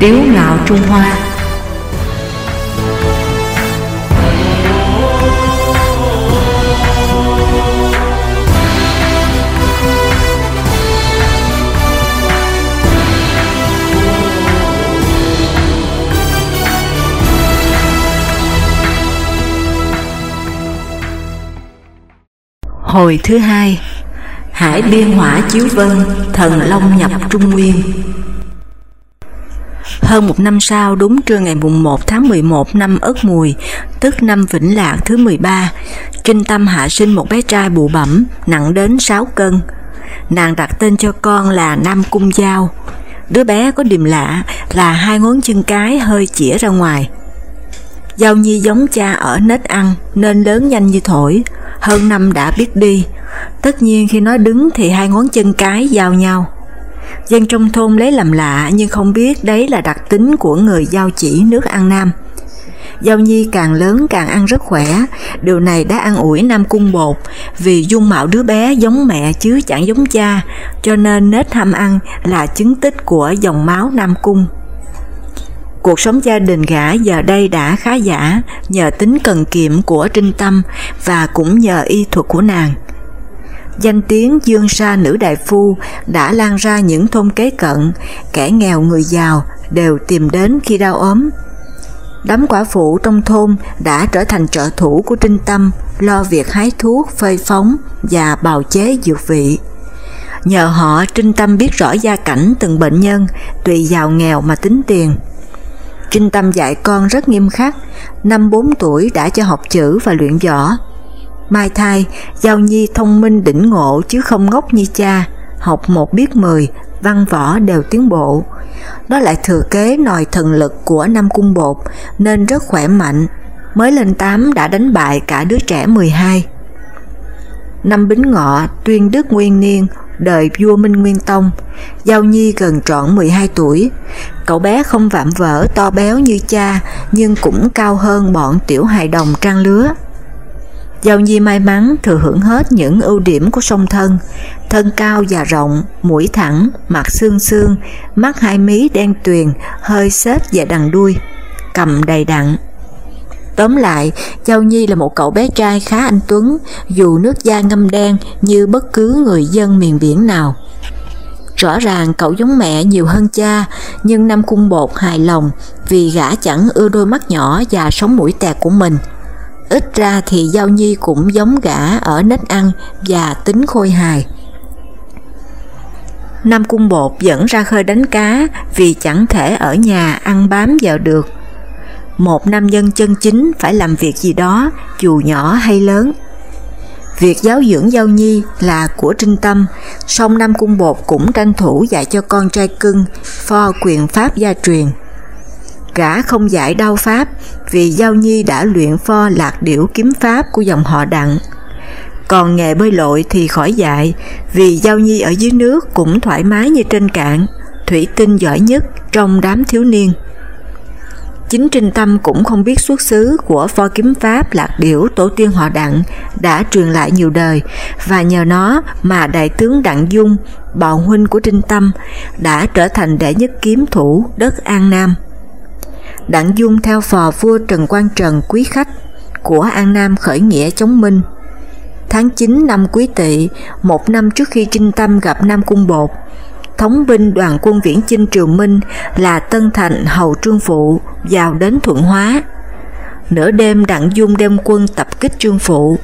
Tiếu ngạo Trung Hoa. Hồi thứ hai, Hải biên hỏa chiếu vân, Thần Long nhập Trung Nguyên. Hơn một năm sau, đúng trưa ngày mùng 1 tháng 11 năm Ất Mùi, Tức năm Vĩnh Lạc thứ 13 Trinh Tâm hạ sinh một bé trai bụ bẩm, Nặng đến 6 cân Nàng đặt tên cho con là Nam Cung Giao Đứa bé có điềm lạ là hai ngón chân cái hơi chĩa ra ngoài Giao Nhi giống cha ở nết ăn, nên lớn nhanh như thổi, hơn năm đã biết đi. Tất nhiên khi nói đứng thì hai ngón chân cái giao nhau. Dân trong thôn lấy làm lạ nhưng không biết đấy là đặc tính của người giao chỉ nước An Nam. Giao Nhi càng lớn càng ăn rất khỏe, điều này đã ăn ủi Nam Cung Bột vì dung mạo đứa bé giống mẹ chứ chẳng giống cha, cho nên nết ham ăn là chứng tích của dòng máu Nam Cung. Cuộc sống gia đình gã giờ đây đã khá giả nhờ tính cần kiệm của Trinh Tâm và cũng nhờ y thuật của nàng. Danh tiếng dương sa nữ đại phu đã lan ra những thôn kế cận, kẻ nghèo người giàu đều tìm đến khi đau ốm. Đám quả phụ trong thôn đã trở thành trợ thủ của Trinh Tâm lo việc hái thuốc, phơi phóng và bào chế dược vị. Nhờ họ Trinh Tâm biết rõ gia cảnh từng bệnh nhân, tùy giàu nghèo mà tính tiền. Trinh Tâm dạy con rất nghiêm khắc, năm 4 tuổi đã cho học chữ và luyện võ. Mai thai, Giao Nhi thông minh đỉnh ngộ chứ không ngốc như cha, học một biết mười, văn võ đều tiến bộ. Đó lại thừa kế nòi thần lực của năm cung bột nên rất khỏe mạnh, mới lên 8 đã đánh bại cả đứa trẻ 12. Năm Bính Ngọ, tuyên đức nguyên niên, đời vua Minh Nguyên Tông, Giao Nhi gần trọn 12 tuổi. Cậu bé không vạm vỡ to béo như cha nhưng cũng cao hơn bọn tiểu hài đồng trang lứa. Giao Nhi may mắn thừa hưởng hết những ưu điểm của song thân, thân cao và rộng, mũi thẳng, mặt xương xương, mắt hai mí đen tuyền, hơi xếp và đằng đuôi, cầm đầy đặn. Tóm lại, Giao Nhi là một cậu bé trai khá anh Tuấn, dù nước da ngâm đen như bất cứ người dân miền biển nào. Rõ ràng cậu giống mẹ nhiều hơn cha, nhưng năm Cung Bột hài lòng vì gã chẳng ưa đôi mắt nhỏ và sống mũi tẹt của mình. Ít ra thì Giao Nhi cũng giống gã ở nết ăn và tính khôi hài. Nam Cung Bột dẫn ra khơi đánh cá vì chẳng thể ở nhà ăn bám vào được một nam nhân chân chính phải làm việc gì đó, dù nhỏ hay lớn. Việc giáo dưỡng Giao Nhi là của Trinh Tâm, song Nam Cung Bột cũng tranh thủ dạy cho con trai cưng pho quyền pháp gia truyền. Gã không giải đao pháp vì Giao Nhi đã luyện pho lạc điểu kiếm pháp của dòng họ đặng. Còn nghề bơi lội thì khỏi dạy vì Giao Nhi ở dưới nước cũng thoải mái như trên cạn, thủy tinh giỏi nhất trong đám thiếu niên. Chính Trinh Tâm cũng không biết xuất xứ của pho kiếm pháp lạc điểu tổ tiên họ đặng đã truyền lại nhiều đời và nhờ nó mà đại tướng Đặng Dung, bào huynh của Trinh Tâm, đã trở thành đệ nhất kiếm thủ đất An Nam. Đặng Dung theo phò vua Trần Quang Trần quý khách của An Nam khởi nghĩa chống Minh. Tháng 9 năm Quý Tỵ, một năm trước khi Trinh Tâm gặp Nam Cung Bột, thống binh đoàn quân viễn chinh Triều Minh là Tân Thành Hầu Trương Phụ vào đến Thuận Hóa. Nửa đêm Đặng Dung đem quân tập kích Trương Phụ,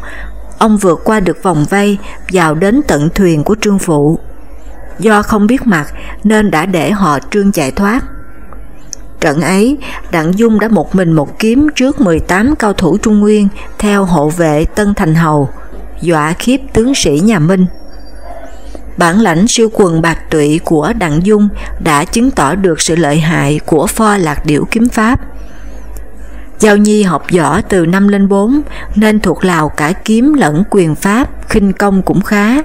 ông vượt qua được vòng vây vào đến tận thuyền của Trương Phụ. Do không biết mặt nên đã để họ Trương chạy thoát. Trận ấy, Đặng Dung đã một mình một kiếm trước 18 cao thủ Trung Nguyên theo hộ vệ Tân Thành Hầu, dọa khiếp tướng sĩ nhà Minh. Bản lãnh siêu quần bạc tụy của Đặng Dung đã chứng tỏ được sự lợi hại của pho lạc điểu kiếm pháp. Giao Nhi học võ từ năm lên 4 nên thuộc lào cả kiếm lẫn quyền pháp, khinh công cũng khá.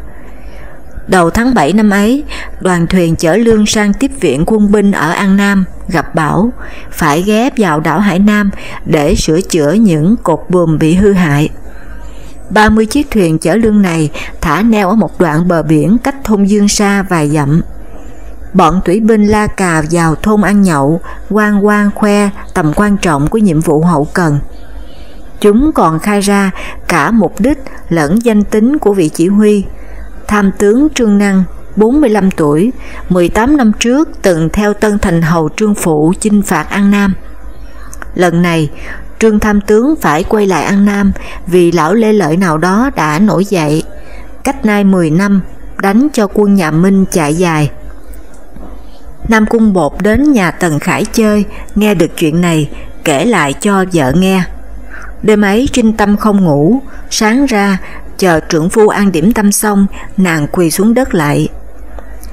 Đầu tháng 7 năm ấy, đoàn thuyền chở lương sang tiếp viện quân binh ở An Nam gặp bão, phải ghé vào đảo Hải Nam để sửa chữa những cột buồm bị hư hại. 30 chiếc thuyền chở lương này thả neo ở một đoạn bờ biển cách thôn Dương Sa vài dặm. bọn thủy binh la cà vào thôn ăn nhậu, quan quan khoe tầm quan trọng của nhiệm vụ hậu cần. Chúng còn khai ra cả mục đích lẫn danh tính của vị chỉ huy. Tham tướng Trương Năng, 45 tuổi, 18 năm trước từng theo Tân Thành Hầu Trương Phụ chinh phạt An Nam. Lần này, Trương Tham Tướng phải quay lại An Nam vì lão lê lợi nào đó đã nổi dậy. Cách nay 10 năm, đánh cho quân nhà Minh chạy dài. Nam Cung Bột đến nhà Tần Khải chơi, nghe được chuyện này, kể lại cho vợ nghe. Đêm ấy trinh tâm không ngủ, sáng ra, chờ trưởng phu ăn điểm tâm xong, nàng quỳ xuống đất lại.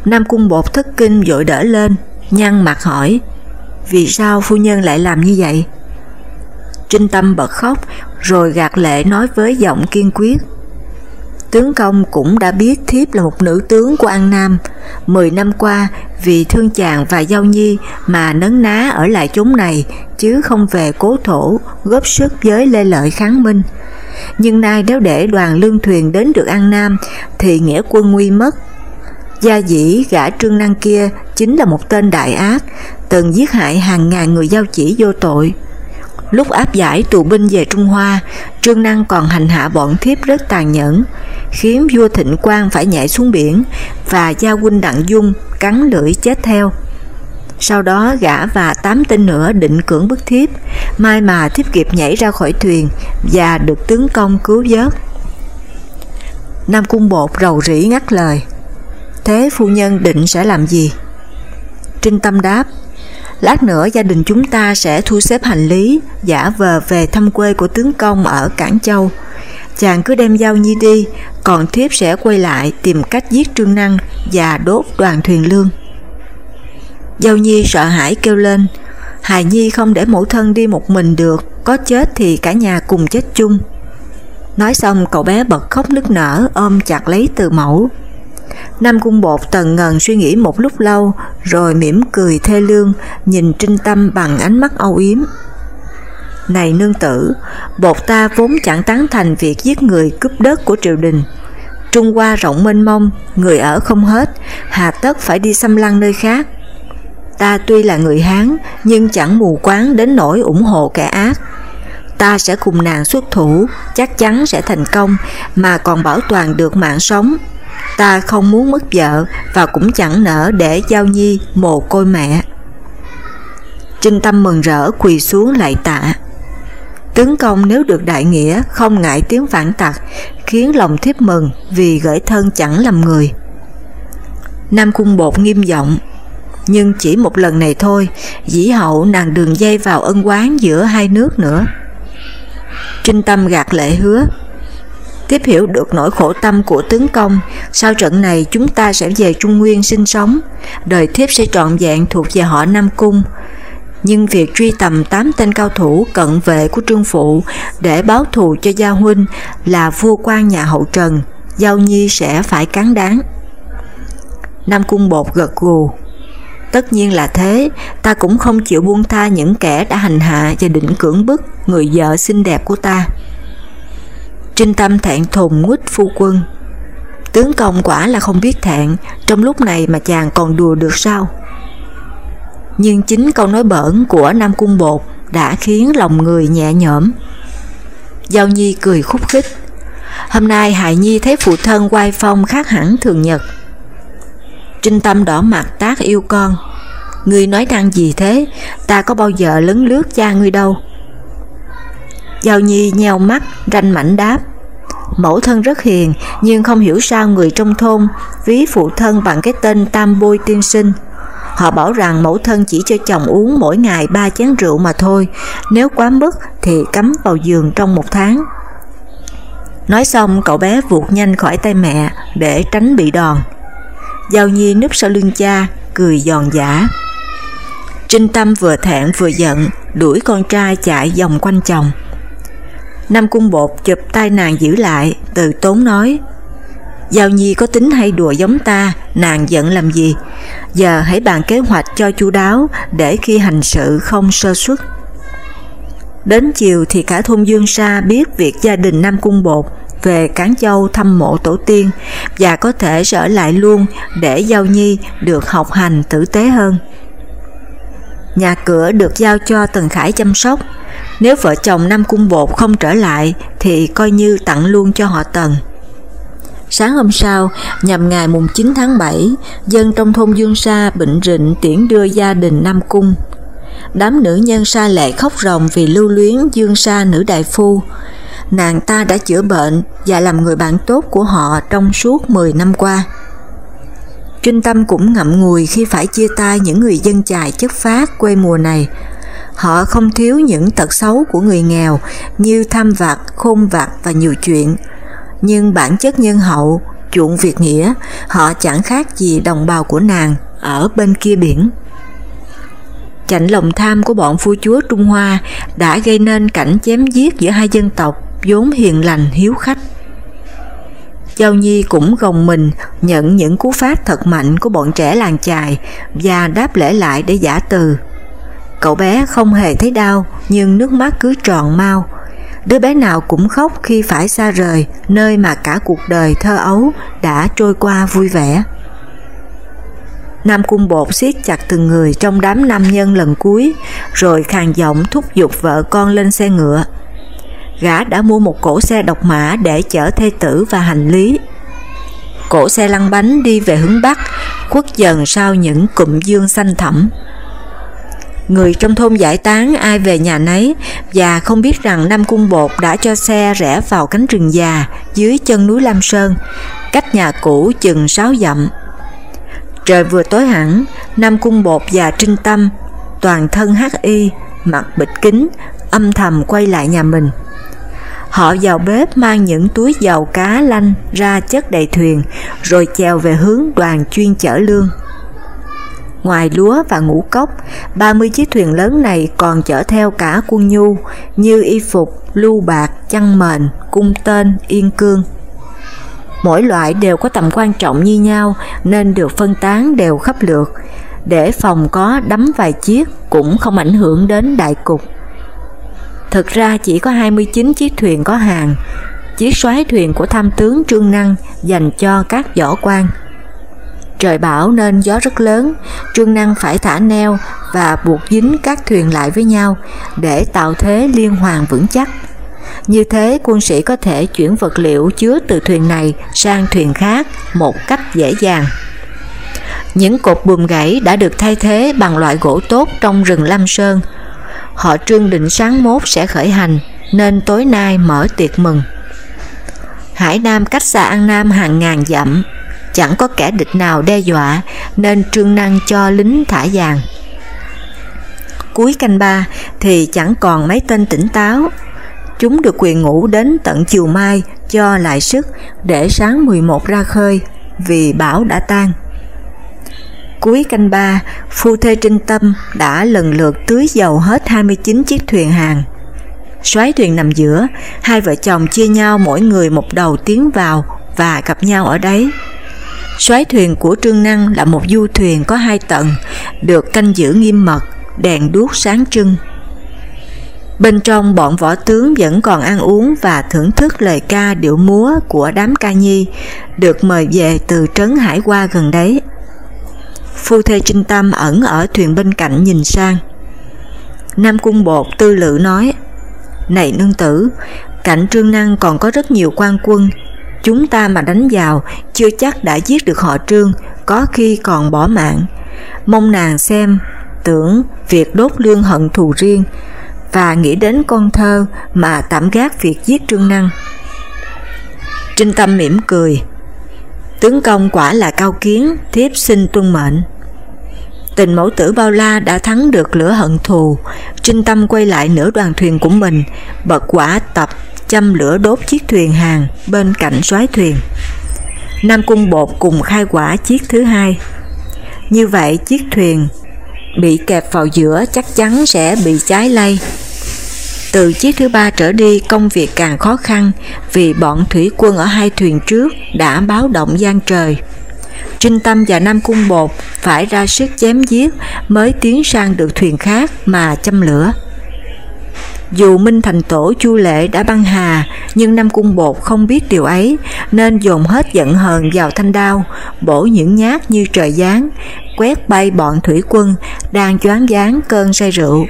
Nam Cung Bột thất kinh vội đỡ lên, nhăn mặt hỏi, vì sao phu nhân lại làm như vậy? Trinh Tâm bật khóc, rồi gạt lệ nói với giọng kiên quyết. Tướng công cũng đã biết thiếp là một nữ tướng của An Nam. Mười năm qua, vì thương chàng và giao nhi mà nấn ná ở lại chốn này, chứ không về cố thổ, góp sức với lê lợi kháng minh. Nhưng nay nếu để đoàn lương thuyền đến được An Nam, thì nghĩa quân nguy mất. Gia dĩ gã trương năng kia chính là một tên đại ác, từng giết hại hàng ngàn người giao chỉ vô tội. Lúc áp giải tù binh về Trung Hoa, Trương Năng còn hành hạ bọn thiếp rất tàn nhẫn, khiến vua Thịnh Quang phải nhảy xuống biển và gia huynh Đặng Dung cắn lưỡi chết theo. Sau đó gã và tám tên nữa định cưỡng bức thiếp, mai mà thiếp kịp nhảy ra khỏi thuyền và được tướng công cứu vớt. Nam Cung Bột rầu rĩ ngắt lời, thế phu nhân định sẽ làm gì? Trinh Tâm đáp, Lát nữa gia đình chúng ta sẽ thu xếp hành lý, giả vờ về thăm quê của tướng công ở Cảng Châu. Chàng cứ đem giao nhi đi, còn thiếp sẽ quay lại tìm cách giết Trương Năng và đốt đoàn thuyền lương. Giao nhi sợ hãi kêu lên, Hài Nhi không để mẫu thân đi một mình được, có chết thì cả nhà cùng chết chung. Nói xong cậu bé bật khóc nức nở ôm chặt lấy từ mẫu. Nam Cung Bột tần ngần suy nghĩ một lúc lâu, rồi mỉm cười thê lương, nhìn Trinh Tâm bằng ánh mắt âu yếm. Này nương tử, bột ta vốn chẳng tán thành việc giết người cướp đất của triều đình. Trung Hoa rộng mênh mông, người ở không hết, hà tất phải đi xâm lăng nơi khác. Ta tuy là người Hán, nhưng chẳng mù quáng đến nỗi ủng hộ kẻ ác. Ta sẽ cùng nàng xuất thủ, chắc chắn sẽ thành công, mà còn bảo toàn được mạng sống ta không muốn mất vợ và cũng chẳng nỡ để Giao Nhi mồ côi mẹ. Trinh Tâm mừng rỡ quỳ xuống lại tạ. Tướng công nếu được đại nghĩa không ngại tiếng phản tặc, khiến lòng thiếp mừng vì gửi thân chẳng làm người. Nam Cung Bột nghiêm giọng, nhưng chỉ một lần này thôi, dĩ hậu nàng đường dây vào ân quán giữa hai nước nữa. Trinh Tâm gạt lệ hứa, tiếp hiểu được nỗi khổ tâm của tướng công, sau trận này chúng ta sẽ về Trung Nguyên sinh sống, đời thiếp sẽ trọn vẹn thuộc về họ Nam Cung. Nhưng việc truy tầm 8 tên cao thủ cận vệ của Trương Phụ để báo thù cho gia Huynh là vua quan nhà hậu Trần, Giao Nhi sẽ phải cán đáng. Nam Cung Bột gật gù. Tất nhiên là thế, ta cũng không chịu buông tha những kẻ đã hành hạ và định cưỡng bức người vợ xinh đẹp của ta. Trinh Tâm thẹn thùng nguýt phu quân. Tướng công quả là không biết thẹn, trong lúc này mà chàng còn đùa được sao? Nhưng chính câu nói bẩn của Nam Cung Bột đã khiến lòng người nhẹ nhõm. Giao Nhi cười khúc khích. Hôm nay Hải Nhi thấy phụ thân quay phong khác hẳn thường nhật. Trinh Tâm đỏ mặt tác yêu con. Ngươi nói năng gì thế, ta có bao giờ lấn lướt cha ngươi đâu. Giao Nhi nheo mắt, ranh mảnh đáp. Mẫu thân rất hiền, nhưng không hiểu sao người trong thôn ví phụ thân bằng cái tên Tam Bôi Tiên Sinh. Họ bảo rằng mẫu thân chỉ cho chồng uống mỗi ngày ba chén rượu mà thôi, nếu quá mức thì cấm vào giường trong một tháng. Nói xong cậu bé vụt nhanh khỏi tay mẹ để tránh bị đòn. Giao Nhi núp sau lưng cha, cười giòn giả. Trinh Tâm vừa thẹn vừa giận, đuổi con trai chạy vòng quanh chồng. Nam Cung Bột chụp tay nàng giữ lại, từ tốn nói, Giao Nhi có tính hay đùa giống ta, nàng giận làm gì? Giờ hãy bàn kế hoạch cho chu đáo để khi hành sự không sơ suất. Đến chiều thì cả thôn Dương Sa biết việc gia đình Nam Cung Bột về Cán Châu thăm mộ tổ tiên và có thể trở lại luôn để Giao Nhi được học hành tử tế hơn. Nhà cửa được giao cho Tần Khải chăm sóc, nếu vợ chồng Nam Cung Bột không trở lại thì coi như tặng luôn cho họ Tần. Sáng hôm sau, nhằm ngày mùng 9 tháng 7, dân trong thôn Dương Sa bệnh rịnh tiễn đưa gia đình Nam Cung. Đám nữ nhân sa lệ khóc ròng vì lưu luyến Dương Sa nữ đại phu. Nàng ta đã chữa bệnh và làm người bạn tốt của họ trong suốt 10 năm qua. Trinh Tâm cũng ngậm ngùi khi phải chia tay những người dân chài chất phát quê mùa này. Họ không thiếu những tật xấu của người nghèo như tham vặt, khôn vặt và nhiều chuyện. Nhưng bản chất nhân hậu, chuộng việc nghĩa, họ chẳng khác gì đồng bào của nàng ở bên kia biển. Chạnh lòng tham của bọn phu chúa Trung Hoa đã gây nên cảnh chém giết giữa hai dân tộc vốn hiền lành hiếu khách. Giao Nhi cũng gồng mình nhận những cú phát thật mạnh của bọn trẻ làng chài và đáp lễ lại để giả từ. Cậu bé không hề thấy đau nhưng nước mắt cứ tròn mau. Đứa bé nào cũng khóc khi phải xa rời nơi mà cả cuộc đời thơ ấu đã trôi qua vui vẻ. Nam Cung Bột siết chặt từng người trong đám nam nhân lần cuối, rồi khàn giọng thúc giục vợ con lên xe ngựa. Gã đã mua một cổ xe độc mã để chở thê tử và hành lý. Cổ xe lăn bánh đi về hướng Bắc, khuất dần sau những cụm dương xanh thẳm. Người trong thôn giải tán ai về nhà nấy và không biết rằng Nam Cung Bột đã cho xe rẽ vào cánh rừng già dưới chân núi Lam Sơn, cách nhà cũ chừng 6 dặm. Trời vừa tối hẳn, Nam Cung Bột và Trinh Tâm, toàn thân hắc y, mặt bịch kính, âm thầm quay lại nhà mình. Họ vào bếp mang những túi dầu cá lanh ra chất đầy thuyền, rồi chèo về hướng đoàn chuyên chở lương. Ngoài lúa và ngũ cốc, 30 chiếc thuyền lớn này còn chở theo cả quân nhu như y phục, lưu bạc, chăn mền, cung tên, yên cương. Mỗi loại đều có tầm quan trọng như nhau nên được phân tán đều khắp lượt, để phòng có đắm vài chiếc cũng không ảnh hưởng đến đại cục. Thực ra chỉ có 29 chiếc thuyền có hàng, chiếc xoáy thuyền của tham tướng Trương Năng dành cho các võ quan. Trời bão nên gió rất lớn, Trương Năng phải thả neo và buộc dính các thuyền lại với nhau để tạo thế liên hoàn vững chắc. Như thế quân sĩ có thể chuyển vật liệu chứa từ thuyền này sang thuyền khác một cách dễ dàng. Những cột buồm gãy đã được thay thế bằng loại gỗ tốt trong rừng Lam Sơn. Họ trương định sáng mốt sẽ khởi hành nên tối nay mở tiệc mừng. Hải Nam cách xa An Nam hàng ngàn dặm, chẳng có kẻ địch nào đe dọa nên trương năng cho lính thả vàng. Cuối canh ba thì chẳng còn mấy tên tỉnh táo Chúng được quyền ngủ đến tận chiều mai cho lại sức để sáng 11 ra khơi vì bão đã tan. Cuối canh ba, phu thê trinh tâm đã lần lượt tưới dầu hết 29 chiếc thuyền hàng. Xoáy thuyền nằm giữa, hai vợ chồng chia nhau mỗi người một đầu tiến vào và gặp nhau ở đấy. Xoáy thuyền của Trương Năng là một du thuyền có hai tầng, được canh giữ nghiêm mật, đèn đuốc sáng trưng. Bên trong bọn võ tướng vẫn còn ăn uống và thưởng thức lời ca điệu múa của đám ca nhi được mời về từ trấn Hải Qua gần đấy. Phu thê trinh tâm ẩn ở thuyền bên cạnh nhìn sang. Nam Cung Bột tư lự nói, Này nương tử, cạnh Trương Năng còn có rất nhiều quan quân, chúng ta mà đánh vào chưa chắc đã giết được họ Trương, có khi còn bỏ mạng. Mong nàng xem, tưởng việc đốt lương hận thù riêng, và nghĩ đến con thơ mà tạm gác việc giết Trương Năng. Trinh Tâm mỉm cười, tướng công quả là cao kiến, thiếp xin tuân mệnh. Tình mẫu tử bao la đã thắng được lửa hận thù, Trinh Tâm quay lại nửa đoàn thuyền của mình, bật quả tập châm lửa đốt chiếc thuyền hàng bên cạnh soái thuyền. Nam Cung Bột cùng khai quả chiếc thứ hai. Như vậy chiếc thuyền bị kẹp vào giữa chắc chắn sẽ bị cháy lây. Từ chiếc thứ ba trở đi công việc càng khó khăn vì bọn thủy quân ở hai thuyền trước đã báo động gian trời. Trinh Tâm và Nam Cung Bột phải ra sức chém giết mới tiến sang được thuyền khác mà châm lửa. Dù Minh Thành Tổ Chu Lệ đã băng hà, nhưng Nam Cung Bột không biết điều ấy, nên dồn hết giận hờn vào thanh đao, bổ những nhát như trời giáng, quét bay bọn thủy quân đang choáng váng cơn say rượu,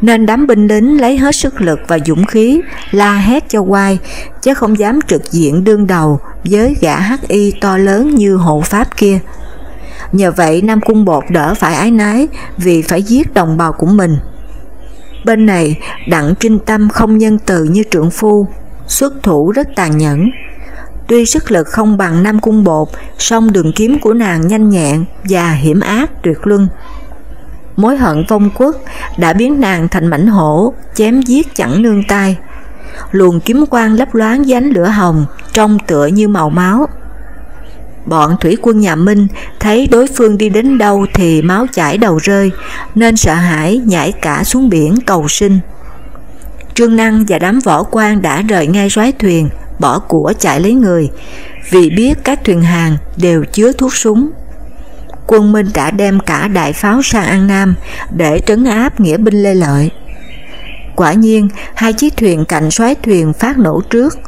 nên đám binh lính lấy hết sức lực và dũng khí, la hét cho quay, chứ không dám trực diện đương đầu với gã hắc y to lớn như hộ pháp kia. Nhờ vậy Nam Cung Bột đỡ phải ái nái vì phải giết đồng bào của mình. Bên này, Đặng Trinh Tâm không nhân từ như trưởng phu, xuất thủ rất tàn nhẫn. Tuy sức lực không bằng Nam Cung Bột, song đường kiếm của nàng nhanh nhẹn và hiểm ác tuyệt luân. Mối hận vong quốc đã biến nàng thành mảnh hổ, chém giết chẳng nương tay. Luồng kiếm quang lấp loáng dánh lửa hồng, trông tựa như màu máu. Bọn thủy quân nhà Minh thấy đối phương đi đến đâu thì máu chảy đầu rơi, nên sợ hãi nhảy cả xuống biển cầu sinh. Trương Năng và đám võ quan đã rời ngay soái thuyền, bỏ của chạy lấy người, vì biết các thuyền hàng đều chứa thuốc súng. Quân Minh đã đem cả đại pháo sang An Nam để trấn áp nghĩa binh Lê Lợi. Quả nhiên, hai chiếc thuyền cạnh soái thuyền phát nổ trước.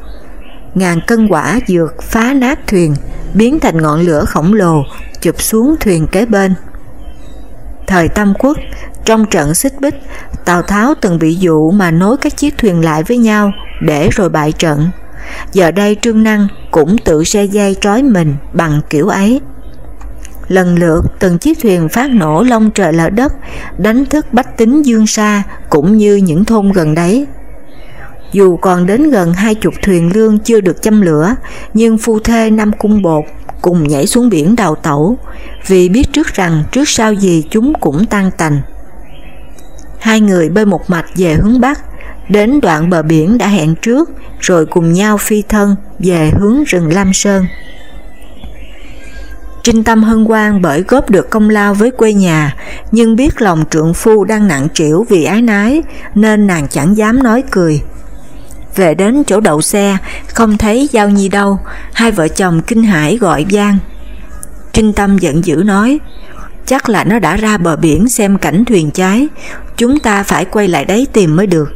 Ngàn cân quả dược phá nát thuyền, biến thành ngọn lửa khổng lồ, chụp xuống thuyền kế bên. Thời Tam Quốc, trong trận xích bích, Tào Tháo từng bị dụ mà nối các chiếc thuyền lại với nhau để rồi bại trận. Giờ đây Trương Năng cũng tự xe dây trói mình bằng kiểu ấy. Lần lượt từng chiếc thuyền phát nổ long trời lở đất, đánh thức bách tính dương xa cũng như những thôn gần đấy. Dù còn đến gần hai chục thuyền lương chưa được châm lửa, nhưng phu thê năm cung bột cùng nhảy xuống biển đào tẩu, vì biết trước rằng trước sau gì chúng cũng tan tành. Hai người bơi một mạch về hướng Bắc, đến đoạn bờ biển đã hẹn trước, rồi cùng nhau phi thân về hướng rừng Lam Sơn. Trinh tâm hân hoan bởi góp được công lao với quê nhà, nhưng biết lòng trượng phu đang nặng trĩu vì ái nái, nên nàng chẳng dám nói cười. Về đến chỗ đậu xe, không thấy Giao Nhi đâu, hai vợ chồng kinh hãi gọi Giang. Trinh Tâm giận dữ nói, chắc là nó đã ra bờ biển xem cảnh thuyền cháy, chúng ta phải quay lại đấy tìm mới được.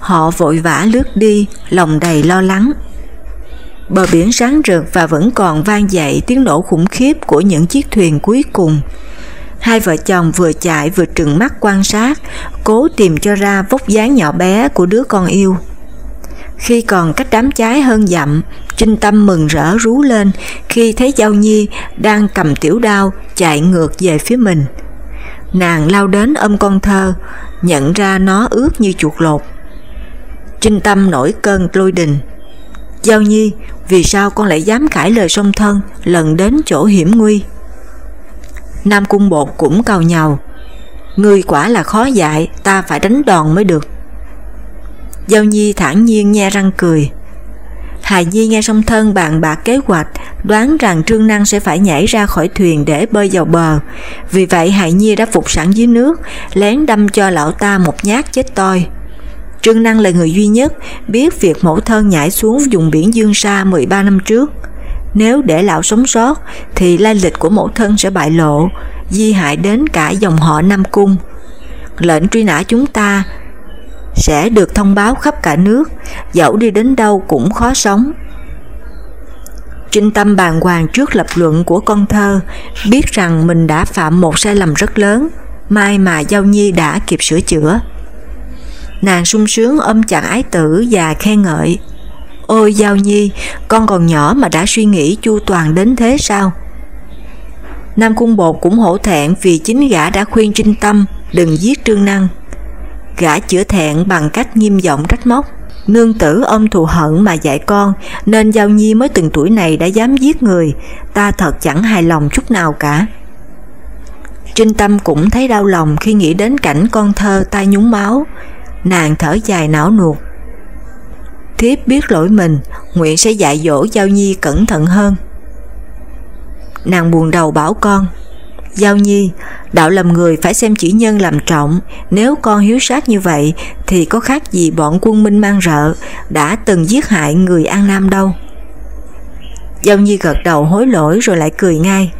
Họ vội vã lướt đi, lòng đầy lo lắng. Bờ biển sáng rực và vẫn còn vang dậy tiếng nổ khủng khiếp của những chiếc thuyền cuối cùng. Hai vợ chồng vừa chạy vừa trừng mắt quan sát, cố tìm cho ra vóc dáng nhỏ bé của đứa con yêu. Khi còn cách đám cháy hơn dặm, Trinh Tâm mừng rỡ rú lên khi thấy Giao Nhi đang cầm tiểu đao chạy ngược về phía mình. Nàng lao đến ôm con thơ, nhận ra nó ướt như chuột lột. Trinh Tâm nổi cơn lôi đình. Giao Nhi, vì sao con lại dám cãi lời song thân lần đến chỗ hiểm nguy? Nam Cung Bột cũng cào nhào. Ngươi quả là khó dạy, ta phải đánh đòn mới được. Giao Nhi thản nhiên nhe răng cười. Hà Nhi nghe song thân bàn bạc kế hoạch, đoán rằng Trương Năng sẽ phải nhảy ra khỏi thuyền để bơi vào bờ. Vì vậy Hải Nhi đã phục sẵn dưới nước, lén đâm cho lão ta một nhát chết toi. Trương Năng là người duy nhất biết việc mẫu thân nhảy xuống vùng biển Dương Sa 13 năm trước. Nếu để lão sống sót thì lai lịch của mẫu thân sẽ bại lộ, di hại đến cả dòng họ Nam Cung. Lệnh truy nã chúng ta sẽ được thông báo khắp cả nước, dẫu đi đến đâu cũng khó sống. Trinh tâm bàng hoàng trước lập luận của con thơ, biết rằng mình đã phạm một sai lầm rất lớn, May mà Giao Nhi đã kịp sửa chữa. Nàng sung sướng ôm chặt ái tử và khen ngợi. Ôi Giao Nhi, con còn nhỏ mà đã suy nghĩ chu toàn đến thế sao? Nam Cung Bột cũng hổ thẹn vì chính gã đã khuyên Trinh Tâm đừng giết Trương Năng. Gã chữa thẹn bằng cách nghiêm giọng trách móc. Nương tử ôm thù hận mà dạy con, nên Giao Nhi mới từng tuổi này đã dám giết người, ta thật chẳng hài lòng chút nào cả. Trinh Tâm cũng thấy đau lòng khi nghĩ đến cảnh con thơ tay nhúng máu, nàng thở dài não nuột. Thiếp biết lỗi mình, nguyện sẽ dạy dỗ Giao Nhi cẩn thận hơn. Nàng buồn đầu bảo con, Giao Nhi, đạo làm người phải xem chỉ nhân làm trọng, nếu con hiếu sát như vậy thì có khác gì bọn quân minh mang rợ đã từng giết hại người An Nam đâu. Giao Nhi gật đầu hối lỗi rồi lại cười ngay.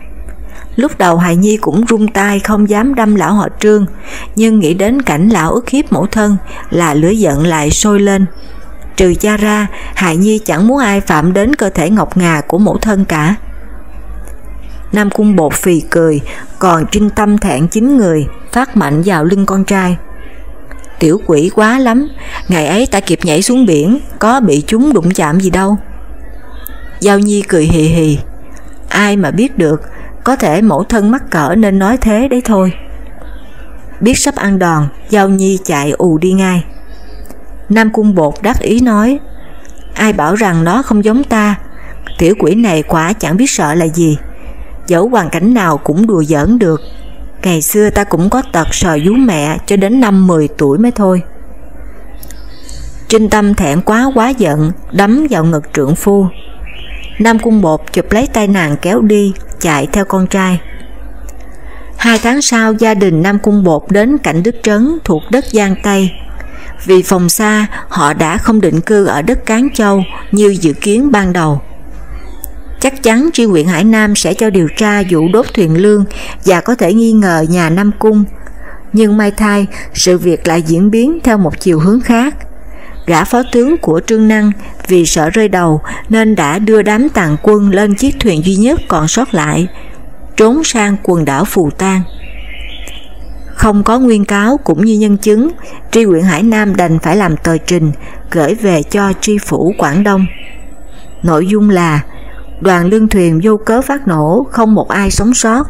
Lúc đầu Hài Nhi cũng run tay không dám đâm lão họ trương, nhưng nghĩ đến cảnh lão ức hiếp mẫu thân là lửa giận lại sôi lên. Trừ cha ra, Hài Nhi chẳng muốn ai phạm đến cơ thể ngọc ngà của mẫu thân cả. Nam Cung Bột phì cười, còn trinh tâm thẹn chính người, phát mạnh vào lưng con trai. Tiểu quỷ quá lắm, ngày ấy ta kịp nhảy xuống biển, có bị chúng đụng chạm gì đâu. Giao Nhi cười hì hì, ai mà biết được, có thể mẫu thân mắc cỡ nên nói thế đấy thôi. Biết sắp ăn đòn, Giao Nhi chạy ù đi ngay. Nam Cung Bột đắc ý nói, ai bảo rằng nó không giống ta, tiểu quỷ này quả chẳng biết sợ là gì, dẫu hoàn cảnh nào cũng đùa giỡn được. Ngày xưa ta cũng có tật sờ vú mẹ cho đến năm 10 tuổi mới thôi. Trinh Tâm thẹn quá quá giận, đấm vào ngực trưởng phu. Nam Cung Bột chụp lấy tay nàng kéo đi, chạy theo con trai. Hai tháng sau gia đình Nam Cung Bột đến cảnh Đức Trấn thuộc đất Giang Tây. Vì phòng xa, họ đã không định cư ở đất Cán Châu như dự kiến ban đầu. Chắc chắn tri huyện Hải Nam sẽ cho điều tra vụ đốt thuyền lương và có thể nghi ngờ nhà Nam Cung. Nhưng may thay, sự việc lại diễn biến theo một chiều hướng khác. Gã phó tướng của Trương Năng vì sợ rơi đầu nên đã đưa đám tàn quân lên chiếc thuyền duy nhất còn sót lại, trốn sang quần đảo Phù Tang. Không có nguyên cáo cũng như nhân chứng, tri huyện Hải Nam đành phải làm tờ trình gửi về cho tri phủ Quảng Đông. Nội dung là đoàn lương thuyền vô cớ phát nổ không một ai sống sót.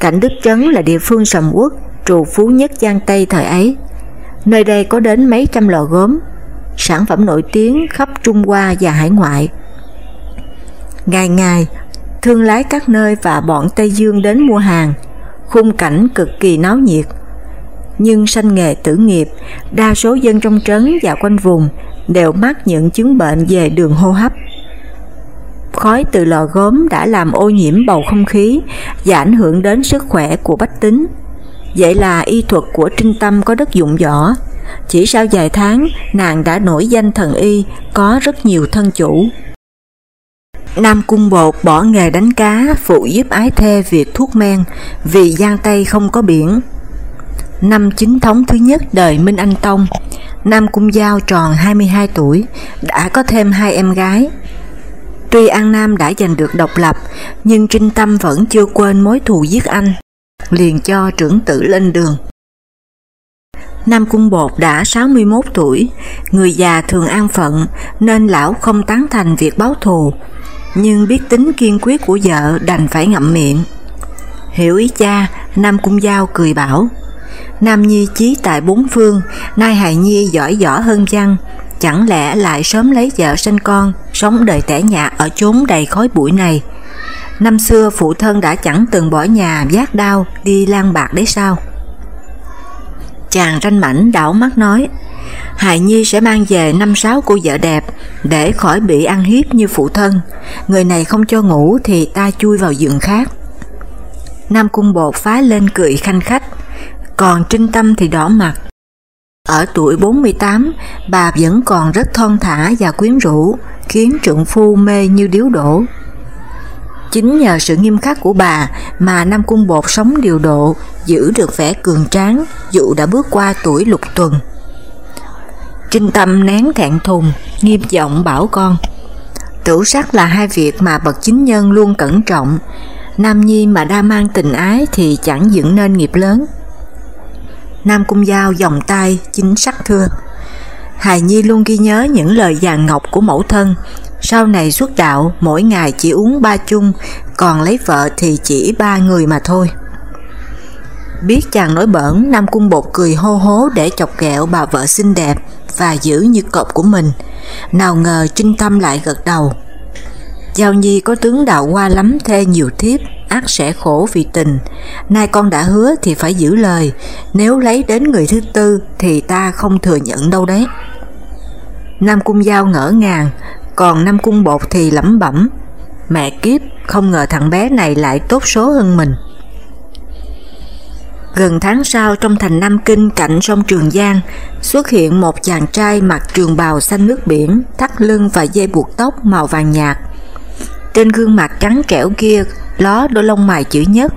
Cảnh Đức Trấn là địa phương sầm uất, trù phú nhất Giang Tây thời ấy. Nơi đây có đến mấy trăm lò gốm, sản phẩm nổi tiếng khắp Trung Hoa và hải ngoại. Ngày ngày, thương lái các nơi và bọn Tây Dương đến mua hàng, khung cảnh cực kỳ náo nhiệt. Nhưng sanh nghề tử nghiệp, đa số dân trong trấn và quanh vùng đều mắc những chứng bệnh về đường hô hấp. Khói từ lò gốm đã làm ô nhiễm bầu không khí và ảnh hưởng đến sức khỏe của bách tính. Vậy là y thuật của Trinh Tâm có đất dụng võ. Chỉ sau vài tháng, nàng đã nổi danh thần y, có rất nhiều thân chủ. Nam Cung Bột bỏ nghề đánh cá, phụ giúp ái thê việc thuốc men, vì Giang Tây không có biển. Năm chính thống thứ nhất đời Minh Anh Tông, Nam Cung Giao tròn 22 tuổi, đã có thêm hai em gái. Tuy An Nam đã giành được độc lập, nhưng Trinh Tâm vẫn chưa quên mối thù giết anh, liền cho trưởng tử lên đường. Nam Cung Bột đã 61 tuổi, người già thường an phận nên lão không tán thành việc báo thù, nhưng biết tính kiên quyết của vợ đành phải ngậm miệng. Hiểu ý cha, Nam Cung Giao cười bảo, Nam Nhi chí tại bốn phương, nay Hài Nhi giỏi giỏi hơn chăng, chẳng lẽ lại sớm lấy vợ sinh con, sống đời tẻ nhạt ở chốn đầy khói bụi này. Năm xưa phụ thân đã chẳng từng bỏ nhà giác đau đi lang bạc đấy sao? Chàng ranh mảnh đảo mắt nói, Hài Nhi sẽ mang về năm sáu cô vợ đẹp để khỏi bị ăn hiếp như phụ thân. Người này không cho ngủ thì ta chui vào giường khác. Nam Cung Bột phá lên cười khanh khách, còn Trinh Tâm thì đỏ mặt. Ở tuổi 48, bà vẫn còn rất thon thả và quyến rũ, khiến trượng phu mê như điếu đổ. Chính nhờ sự nghiêm khắc của bà mà Nam Cung Bột sống điều độ, giữ được vẻ cường tráng dù đã bước qua tuổi lục tuần. Trinh Tâm nén thẹn thùng, nghiêm giọng bảo con. Tử sắc là hai việc mà bậc chính nhân luôn cẩn trọng, Nam Nhi mà đa mang tình ái thì chẳng dựng nên nghiệp lớn. Nam Cung Giao vòng tay, chính sắc thưa. Hài Nhi luôn ghi nhớ những lời vàng ngọc của mẫu thân, sau này xuất đạo mỗi ngày chỉ uống ba chung, còn lấy vợ thì chỉ ba người mà thôi. Biết chàng nói bẩn, Nam Cung Bột cười hô hố để chọc ghẹo bà vợ xinh đẹp và giữ như cọp của mình. Nào ngờ Trinh Tâm lại gật đầu. Giao Nhi có tướng đạo qua lắm thê nhiều thiếp, ác sẽ khổ vì tình. Nay con đã hứa thì phải giữ lời, nếu lấy đến người thứ tư thì ta không thừa nhận đâu đấy. Nam Cung Giao ngỡ ngàng, còn Nam Cung Bột thì lẩm bẩm. Mẹ kiếp, không ngờ thằng bé này lại tốt số hơn mình. Gần tháng sau trong thành Nam Kinh cạnh sông Trường Giang xuất hiện một chàng trai mặc trường bào xanh nước biển, thắt lưng và dây buộc tóc màu vàng nhạt. Trên gương mặt trắng trẻo kia ló đôi lông mày chữ nhất,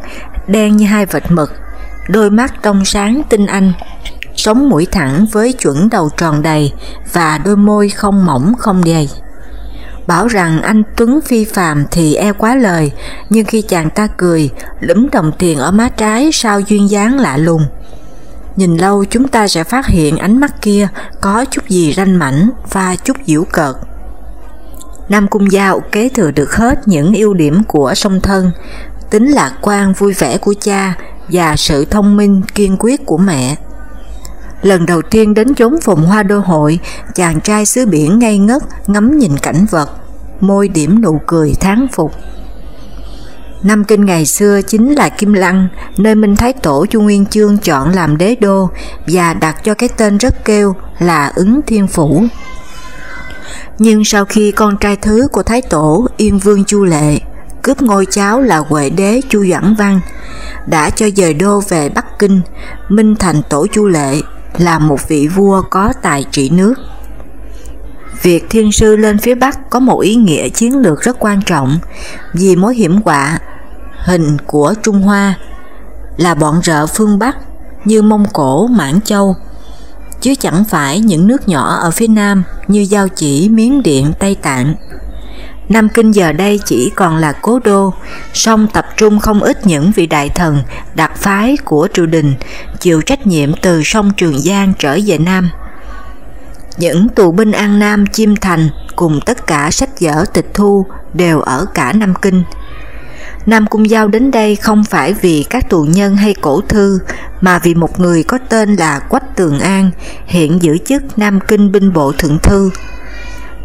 đen như hai vệt mực, đôi mắt trong sáng tinh anh, sống mũi thẳng với chuẩn đầu tròn đầy và đôi môi không mỏng không dày. Bảo rằng anh Tuấn phi phàm thì e quá lời, nhưng khi chàng ta cười, lúm đồng tiền ở má trái sao duyên dáng lạ lùng. Nhìn lâu chúng ta sẽ phát hiện ánh mắt kia có chút gì ranh mảnh và chút diễu cợt. Nam Cung Giao kế thừa được hết những ưu điểm của song thân, tính lạc quan vui vẻ của cha và sự thông minh kiên quyết của mẹ. Lần đầu tiên đến chốn phùng hoa đô hội, chàng trai xứ biển ngây ngất ngắm nhìn cảnh vật, môi điểm nụ cười tháng phục. Nam Kinh ngày xưa chính là Kim Lăng, nơi Minh Thái Tổ Chu Nguyên Chương chọn làm đế đô và đặt cho cái tên rất kêu là ứng thiên phủ. Nhưng sau khi con trai thứ của Thái Tổ Yên Vương Chu Lệ cướp ngôi cháu là Huệ Đế Chu Doãn Văn, đã cho dời đô về Bắc Kinh, Minh Thành Tổ Chu Lệ là một vị vua có tài trị nước. Việc thiên sư lên phía Bắc có một ý nghĩa chiến lược rất quan trọng vì mối hiểm họa hình của Trung Hoa là bọn rợ phương Bắc như Mông Cổ, Mãn Châu, chứ chẳng phải những nước nhỏ ở phía Nam như Giao Chỉ, Miến Điện, Tây Tạng. Nam Kinh giờ đây chỉ còn là cố đô, song tập trung không ít những vị đại thần đặc phái của triều đình chịu trách nhiệm từ sông Trường Giang trở về Nam. Những tù binh An Nam Chiêm Thành cùng tất cả sách vở tịch thu đều ở cả Nam Kinh. Nam Cung Giao đến đây không phải vì các tù nhân hay cổ thư, mà vì một người có tên là Quách Tường An, hiện giữ chức Nam Kinh binh bộ thượng thư,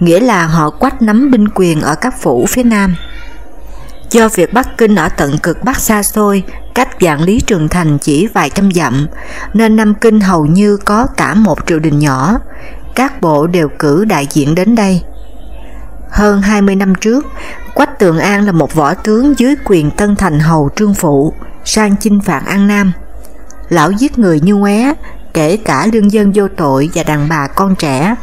nghĩa là họ Quách nắm binh quyền ở các phủ phía Nam. Do việc Bắc Kinh ở tận cực Bắc xa xôi, cách dạng lý trường thành chỉ vài trăm dặm, nên Nam Kinh hầu như có cả một triều đình nhỏ, các bộ đều cử đại diện đến đây. Hơn 20 năm trước, Quách Tường An là một võ tướng dưới quyền Tân Thành Hầu Trương Phụ, sang chinh phạt An Nam. Lão giết người như ngoé, kể cả lương dân vô tội và đàn bà con trẻ.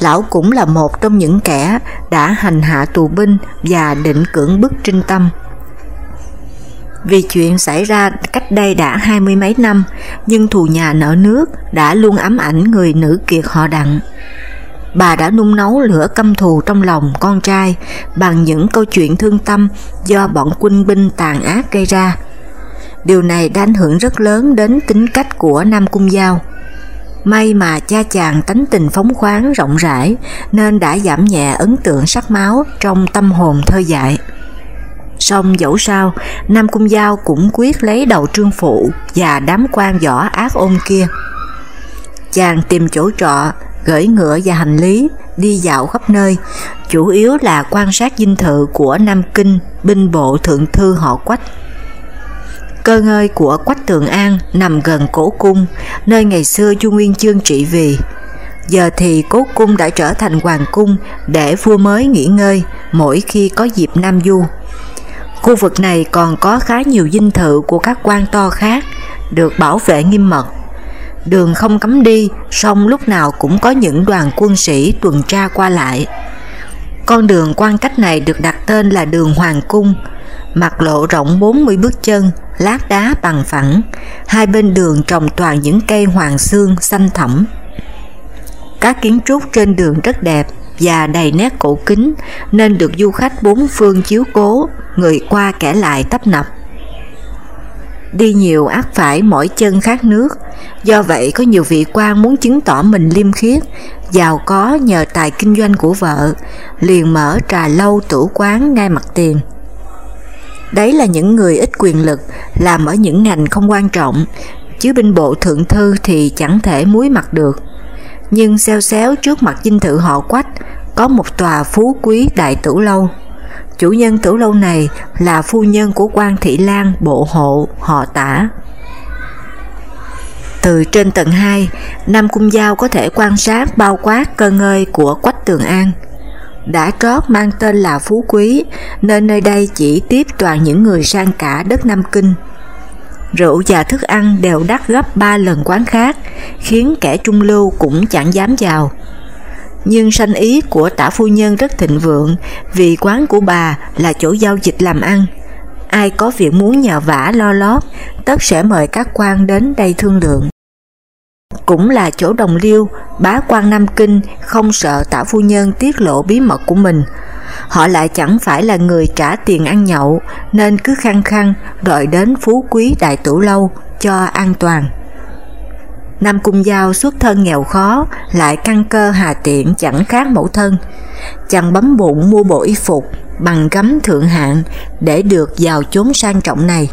Lão cũng là một trong những kẻ đã hành hạ tù binh và định cưỡng bức trinh tâm. Vì chuyện xảy ra cách đây đã hai mươi mấy năm, nhưng thù nhà nợ nước đã luôn ám ảnh người nữ kiệt họ đặng. Bà đã nung nấu lửa căm thù trong lòng con trai bằng những câu chuyện thương tâm do bọn quân binh tàn ác gây ra. Điều này đã ảnh hưởng rất lớn đến tính cách của Nam Cung Giao. May mà cha chàng tánh tình phóng khoáng rộng rãi nên đã giảm nhẹ ấn tượng sắc máu trong tâm hồn thơ dại. Song dẫu sao, Nam Cung Giao cũng quyết lấy đầu trương phụ và đám quan võ ác ôn kia. Chàng tìm chỗ trọ, gửi ngựa và hành lý, đi dạo khắp nơi, chủ yếu là quan sát dinh thự của Nam Kinh, binh bộ thượng thư họ Quách. Cơ ngơi của Quách Tường An nằm gần cổ cung, nơi ngày xưa Chu Nguyên Chương trị vì. Giờ thì cố cung đã trở thành hoàng cung để vua mới nghỉ ngơi mỗi khi có dịp Nam Du. Khu vực này còn có khá nhiều dinh thự của các quan to khác, được bảo vệ nghiêm mật. Đường không cấm đi, song lúc nào cũng có những đoàn quân sĩ tuần tra qua lại. Con đường quan cách này được đặt tên là đường Hoàng Cung, mặt lộ rộng 40 bước chân, lát đá bằng phẳng, hai bên đường trồng toàn những cây hoàng xương xanh thẳm. Các kiến trúc trên đường rất đẹp và đầy nét cổ kính nên được du khách bốn phương chiếu cố, người qua kẻ lại tấp nập. Đi nhiều ác phải mỗi chân khác nước, do vậy có nhiều vị quan muốn chứng tỏ mình liêm khiết, giàu có nhờ tài kinh doanh của vợ, liền mở trà lâu tủ quán ngay mặt tiền. Đấy là những người ít quyền lực, làm ở những ngành không quan trọng, chứ binh bộ thượng thư thì chẳng thể muối mặt được. Nhưng xeo xéo trước mặt dinh thự họ quách, có một tòa phú quý đại tử lâu. Chủ nhân tử lâu này là phu nhân của quan thị lan bộ hộ họ tả. Từ trên tầng 2, Nam Cung Giao có thể quan sát bao quát cơ ngơi của Quách Tường An. Đã trót mang tên là Phú Quý, nên nơi đây chỉ tiếp toàn những người sang cả đất Nam Kinh. Rượu và thức ăn đều đắt gấp 3 lần quán khác, khiến kẻ trung lưu cũng chẳng dám vào nhưng sanh ý của tả phu nhân rất thịnh vượng vì quán của bà là chỗ giao dịch làm ăn ai có việc muốn nhờ vả lo lót, tất sẽ mời các quan đến đây thương lượng. Cũng là chỗ đồng liêu, bá quan Nam Kinh không sợ tả phu nhân tiết lộ bí mật của mình. Họ lại chẳng phải là người trả tiền ăn nhậu, nên cứ khăng khăng đợi đến phú quý đại tử lâu cho an toàn. Nam Cung Giao xuất thân nghèo khó, lại căn cơ hà tiện chẳng khác mẫu thân. Chàng bấm bụng mua bộ y phục bằng gấm thượng hạng để được vào chốn sang trọng này.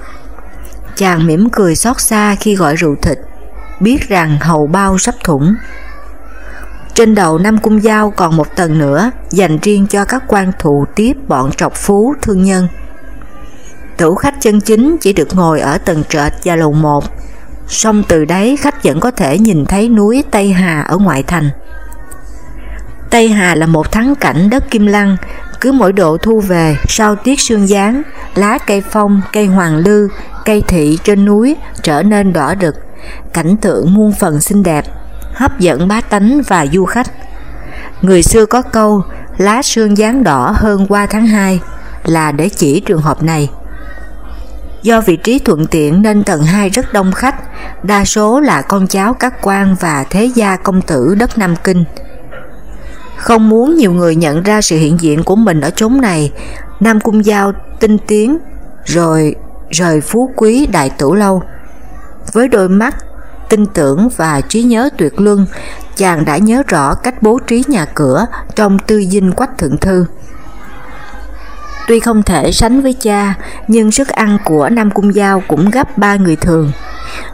Chàng mỉm cười xót xa khi gọi rượu thịt, biết rằng hầu bao sắp thủng. Trên đầu Nam Cung Giao còn một tầng nữa dành riêng cho các quan thụ tiếp bọn trọc phú thương nhân. Tủ khách chân chính chỉ được ngồi ở tầng trệt và lầu 1, song từ đấy khách vẫn có thể nhìn thấy núi Tây Hà ở ngoại thành. Tây Hà là một thắng cảnh đất kim lăng, cứ mỗi độ thu về sau tiết sương giáng, lá cây phong, cây hoàng lư, cây thị trên núi trở nên đỏ rực, cảnh tượng muôn phần xinh đẹp, hấp dẫn bá tánh và du khách. Người xưa có câu lá sương giáng đỏ hơn qua tháng 2 là để chỉ trường hợp này. Do vị trí thuận tiện nên tầng 2 rất đông khách, đa số là con cháu các quan và thế gia công tử đất Nam Kinh. Không muốn nhiều người nhận ra sự hiện diện của mình ở chốn này, Nam Cung Giao tinh tiến, rồi rời phú quý đại tử lâu. Với đôi mắt, tin tưởng và trí nhớ tuyệt luân, chàng đã nhớ rõ cách bố trí nhà cửa trong tư dinh quách thượng thư. Tuy không thể sánh với cha, nhưng sức ăn của Nam Cung Giao cũng gấp ba người thường.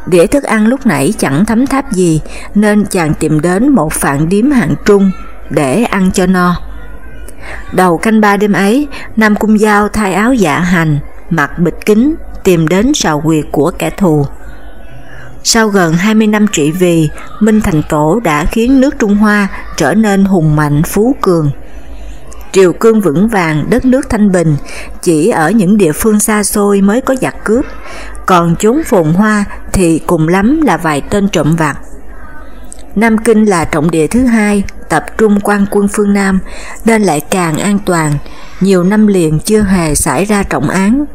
Đĩa thức ăn lúc nãy chẳng thấm tháp gì, nên chàng tìm đến một phạn điếm hạng trung để ăn cho no. Đầu canh ba đêm ấy, Nam Cung Giao thay áo dạ hành, mặc bịch kính, tìm đến sào quyệt của kẻ thù. Sau gần 20 năm trị vì, Minh Thành Tổ đã khiến nước Trung Hoa trở nên hùng mạnh phú cường. Triều cương vững vàng, đất nước thanh bình, chỉ ở những địa phương xa xôi mới có giặc cướp, còn chốn phồn hoa thì cùng lắm là vài tên trộm vặt. Nam Kinh là trọng địa thứ hai, tập trung quan quân phương Nam, nên lại càng an toàn, nhiều năm liền chưa hề xảy ra trọng án.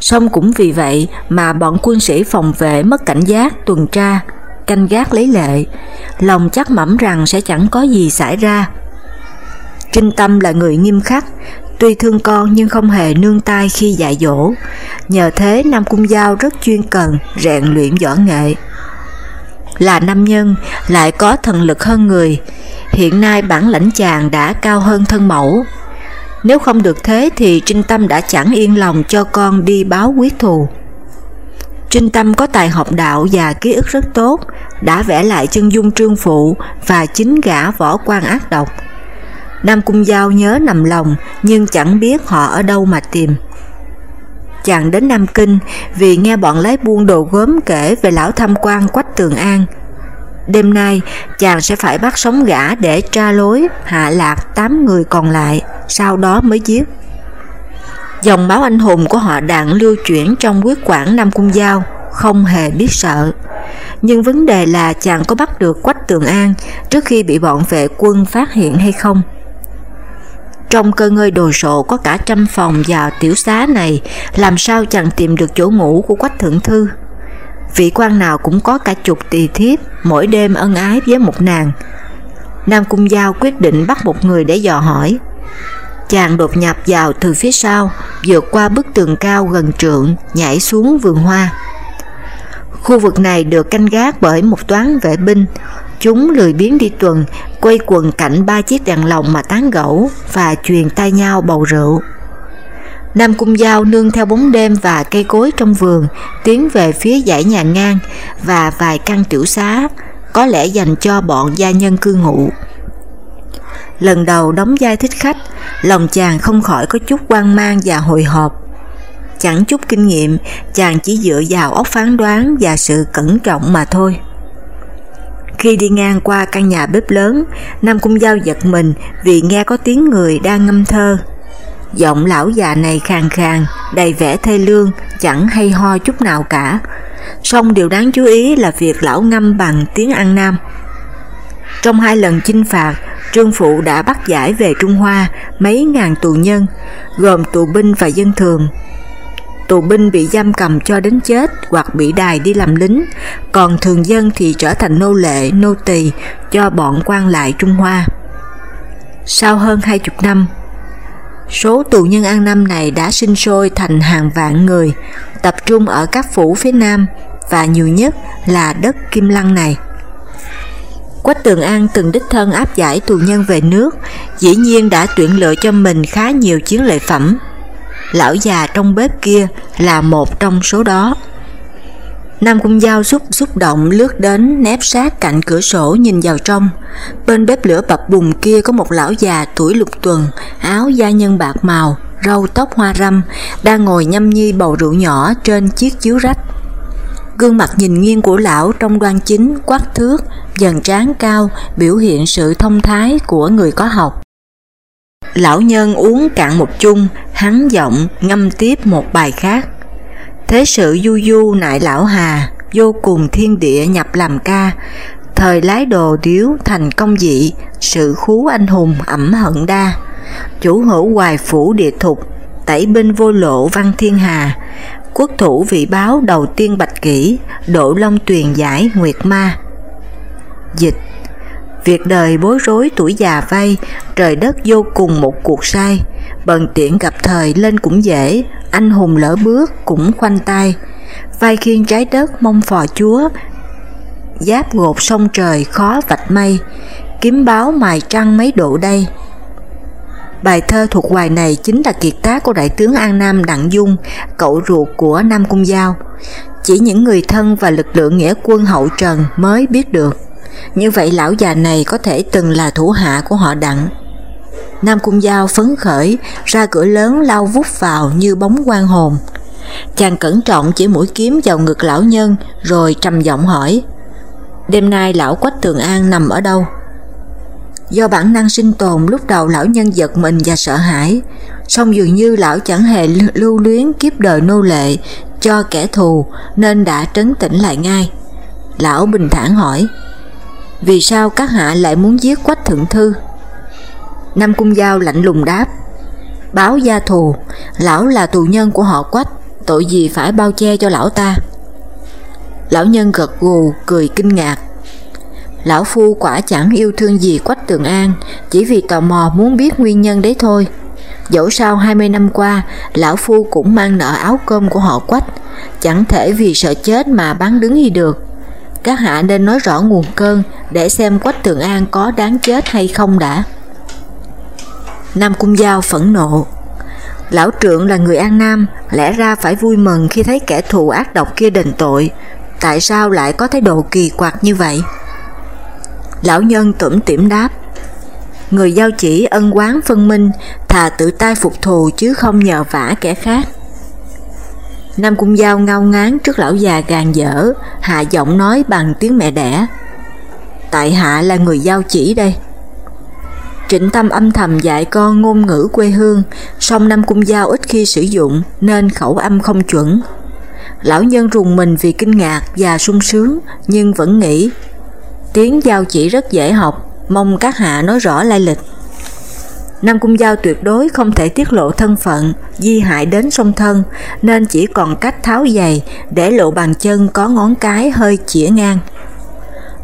Song cũng vì vậy mà bọn quân sĩ phòng vệ mất cảnh giác, tuần tra, canh gác lấy lệ, lòng chắc mẩm rằng sẽ chẳng có gì xảy ra. Trinh Tâm là người nghiêm khắc, tuy thương con nhưng không hề nương tay khi dạy dỗ, nhờ thế Nam Cung Giao rất chuyên cần, rèn luyện võ nghệ. Là nam nhân, lại có thần lực hơn người, hiện nay bản lãnh chàng đã cao hơn thân mẫu. Nếu không được thế thì Trinh Tâm đã chẳng yên lòng cho con đi báo quyết thù. Trinh Tâm có tài học đạo và ký ức rất tốt, đã vẽ lại chân dung trương phụ và chính gã võ quan ác độc. Nam Cung Giao nhớ nằm lòng nhưng chẳng biết họ ở đâu mà tìm. Chàng đến Nam Kinh vì nghe bọn lái buôn đồ gốm kể về lão tham quan Quách Tường An. Đêm nay chàng sẽ phải bắt sống gã để tra lối hạ lạc 8 người còn lại, sau đó mới giết. Dòng báo anh hùng của họ đạn lưu chuyển trong quyết quản Nam Cung Giao, không hề biết sợ. Nhưng vấn đề là chàng có bắt được Quách Tường An trước khi bị bọn vệ quân phát hiện hay không. Trong cơ ngơi đồ sộ có cả trăm phòng và tiểu xá này, làm sao chẳng tìm được chỗ ngủ của Quách Thượng Thư? Vị quan nào cũng có cả chục tỳ thiếp, mỗi đêm ân ái với một nàng. Nam Cung Giao quyết định bắt một người để dò hỏi. Chàng đột nhập vào từ phía sau, vượt qua bức tường cao gần trượng, nhảy xuống vườn hoa. Khu vực này được canh gác bởi một toán vệ binh, Chúng lười biến đi tuần, quay quần cạnh ba chiếc đèn lồng mà tán gẫu và truyền tay nhau bầu rượu. Nam Cung Giao nương theo bóng đêm và cây cối trong vườn, tiến về phía dãy nhà ngang và vài căn tiểu xá, có lẽ dành cho bọn gia nhân cư ngụ. Lần đầu đóng vai thích khách, lòng chàng không khỏi có chút quan mang và hồi hộp. Chẳng chút kinh nghiệm, chàng chỉ dựa vào óc phán đoán và sự cẩn trọng mà thôi. Khi đi ngang qua căn nhà bếp lớn, Nam Cung Giao giật mình vì nghe có tiếng người đang ngâm thơ. Giọng lão già này khàn khàn, đầy vẻ thê lương, chẳng hay ho chút nào cả. Song điều đáng chú ý là việc lão ngâm bằng tiếng An Nam. Trong hai lần chinh phạt, Trương Phụ đã bắt giải về Trung Hoa mấy ngàn tù nhân, gồm tù binh và dân thường tù binh bị giam cầm cho đến chết hoặc bị đài đi làm lính, còn thường dân thì trở thành nô lệ, nô tỳ cho bọn quan lại Trung Hoa. Sau hơn hai chục năm, số tù nhân An Nam này đã sinh sôi thành hàng vạn người, tập trung ở các phủ phía Nam và nhiều nhất là đất Kim Lăng này. Quách Tường An từng đích thân áp giải tù nhân về nước, dĩ nhiên đã tuyển lựa cho mình khá nhiều chiến lợi phẩm. Lão già trong bếp kia là một trong số đó. Nam Cung Giao xúc xúc động lướt đến nép sát cạnh cửa sổ nhìn vào trong. Bên bếp lửa bập bùng kia có một lão già tuổi lục tuần, áo da nhân bạc màu, râu tóc hoa râm, đang ngồi nhâm nhi bầu rượu nhỏ trên chiếc chiếu rách. Gương mặt nhìn nghiêng của lão trong đoan chính, quắc thước, dần trán cao, biểu hiện sự thông thái của người có học. Lão nhân uống cạn một chung, hắn giọng ngâm tiếp một bài khác. Thế sự du du nại lão hà, vô cùng thiên địa nhập làm ca, thời lái đồ điếu thành công dị, sự khú anh hùng ẩm hận đa. Chủ hữu hoài phủ địa thục, tẩy binh vô lộ văn thiên hà, quốc thủ vị báo đầu tiên bạch kỷ, độ long tuyền giải nguyệt ma. Dịch Việc đời bối rối tuổi già vay, trời đất vô cùng một cuộc sai, bần tiện gặp thời lên cũng dễ, anh hùng lỡ bước cũng khoanh tay, vai khiên trái đất mong phò chúa, giáp gột sông trời khó vạch mây, kiếm báo mài trăng mấy độ đây. Bài thơ thuộc hoài này chính là kiệt tác của đại tướng An Nam Đặng Dung, cậu ruột của Nam Cung Giao. Chỉ những người thân và lực lượng nghĩa quân hậu trần mới biết được. Như vậy lão già này có thể từng là thủ hạ của họ Đặng. Nam Cung Giao phấn khởi, ra cửa lớn lao vút vào như bóng quan hồn. Chàng cẩn trọng chỉ mũi kiếm vào ngực lão nhân rồi trầm giọng hỏi Đêm nay lão Quách Tường An nằm ở đâu? Do bản năng sinh tồn lúc đầu lão nhân giật mình và sợ hãi, song dường như lão chẳng hề lưu luyến kiếp đời nô lệ cho kẻ thù nên đã trấn tĩnh lại ngay. Lão bình thản hỏi, vì sao các hạ lại muốn giết quách thượng thư? Nam Cung Giao lạnh lùng đáp, báo gia thù, lão là tù nhân của họ quách, tội gì phải bao che cho lão ta? Lão nhân gật gù, cười kinh ngạc, Lão Phu quả chẳng yêu thương gì Quách Tường An, chỉ vì tò mò muốn biết nguyên nhân đấy thôi. Dẫu sao 20 năm qua, Lão Phu cũng mang nợ áo cơm của họ Quách, chẳng thể vì sợ chết mà bán đứng đi được. Các hạ nên nói rõ nguồn cơn để xem Quách Tường An có đáng chết hay không đã. Nam Cung Giao phẫn nộ. Lão trượng là người An Nam, lẽ ra phải vui mừng khi thấy kẻ thù ác độc kia đền tội. Tại sao lại có thái độ kỳ quặc như vậy? Lão nhân tủm tỉm đáp, Người giao chỉ ân quán phân minh, thà tự tay phục thù chứ không nhờ vả kẻ khác. Nam Cung Giao ngao ngán trước lão già gàn dở, hạ giọng nói bằng tiếng mẹ đẻ. Tại hạ là người giao chỉ đây. Trịnh Tâm âm thầm dạy con ngôn ngữ quê hương, song Nam Cung Giao ít khi sử dụng nên khẩu âm không chuẩn. Lão nhân rùng mình vì kinh ngạc và sung sướng nhưng vẫn nghĩ Tiếng giao chỉ rất dễ học, mong các hạ nói rõ lai lịch. Nam Cung Giao tuyệt đối không thể tiết lộ thân phận, di hại đến song thân, nên chỉ còn cách tháo giày để lộ bàn chân có ngón cái hơi chĩa ngang.